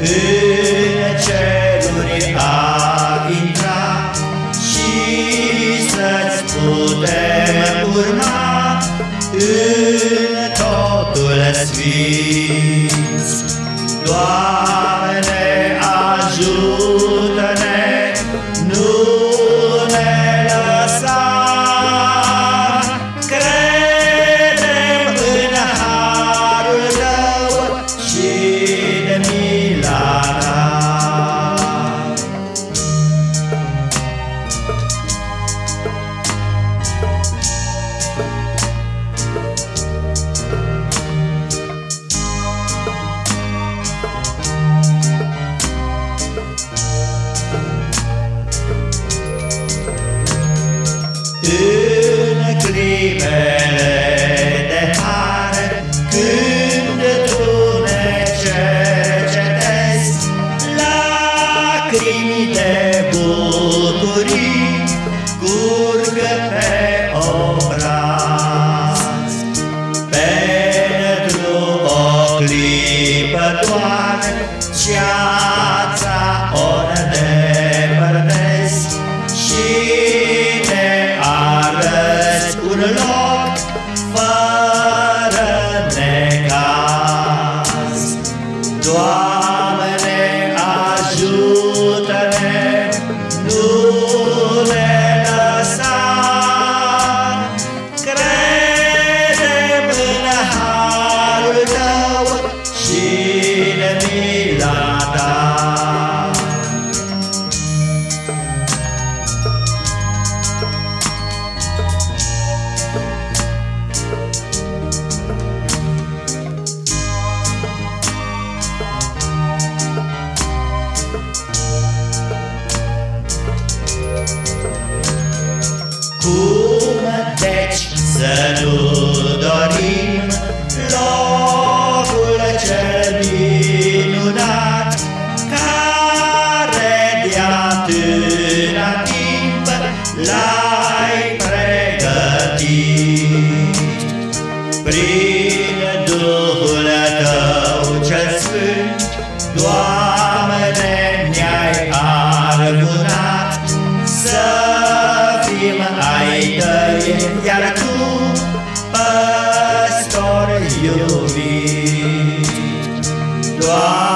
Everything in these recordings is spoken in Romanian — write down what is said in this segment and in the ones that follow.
În ceruri a intrat Și să-ți putem urma În totul sfinț Doamne, În clipele de har, când tu ne cercetezi, lacrimi de bucurii curgă pe obraz. Pentru o clipă doar ceața dorim locul cel minunat care de atâta timp l-ai pregătit. Prin Duhul Tău cel Sfânt, Doamne, ne-ai arunat să fim ai Tăi, iar Tu, păstor iubit. Doamne,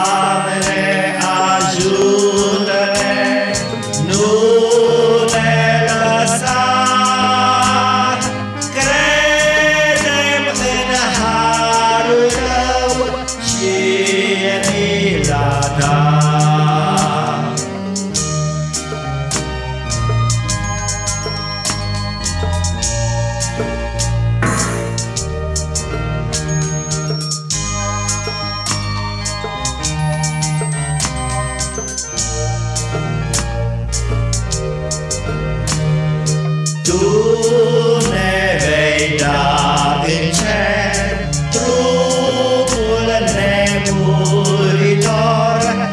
din cer, trupul nemuritor,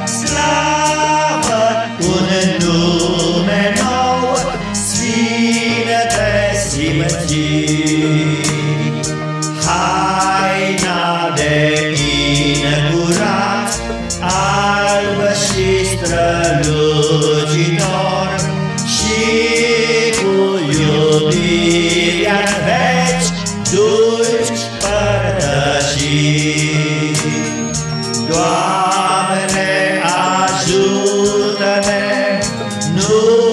slavă un nume nou, sfinete simții. Haina de bine curat, albă și strălucitor, și cu iubirea veci, Do No.